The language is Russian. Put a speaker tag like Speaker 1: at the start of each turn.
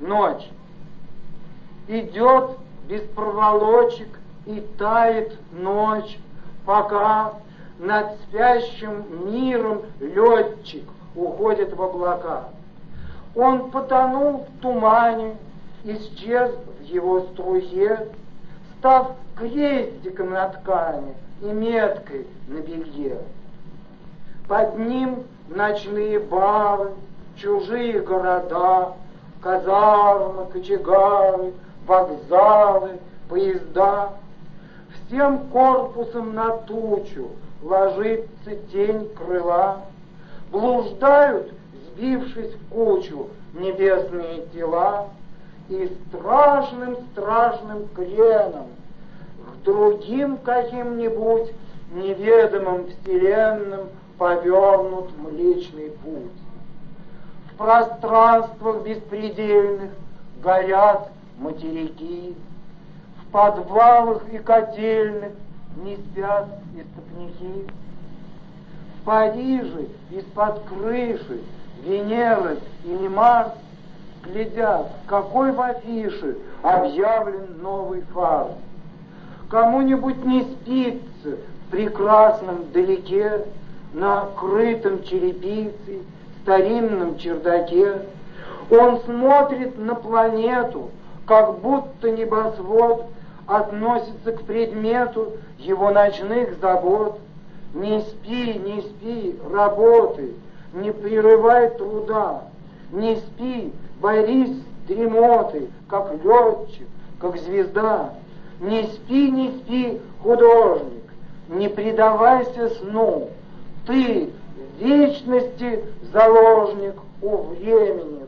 Speaker 1: ночь. Идет без проволочек и тает ночь, пока над спящим миром летчик уходит в облака. Он потонул в тумане, исчез в его струе, став крестиком на ткани и меткой на белье. Под ним ночные бары, чужие города, казармы, кочегары, вокзалы, поезда. Всем корпусом на тучу ложится тень крыла. Блуждают, сбившись в кучу, небесные тела, и страшным-страшным креном к другим каким-нибудь неведомым вселенным повернут Млечный Путь. Пространствах беспредельных горят материки, в подвалах и котельных не спят истопники. В Париже из-под крыши Венеры или Марс глядят, какой в афише объявлен новый фарс. Кому-нибудь не спится в прекрасном далеке, на крытом черепицей, старинном чердаке. Он смотрит на планету, как будто небосвод относится к предмету его ночных забот. Не спи, не спи, работай, не прерывай труда, не спи, борись с как летчик, как звезда. Не спи, не спи, художник, не предавайся сну, ты вечности заложник у времени.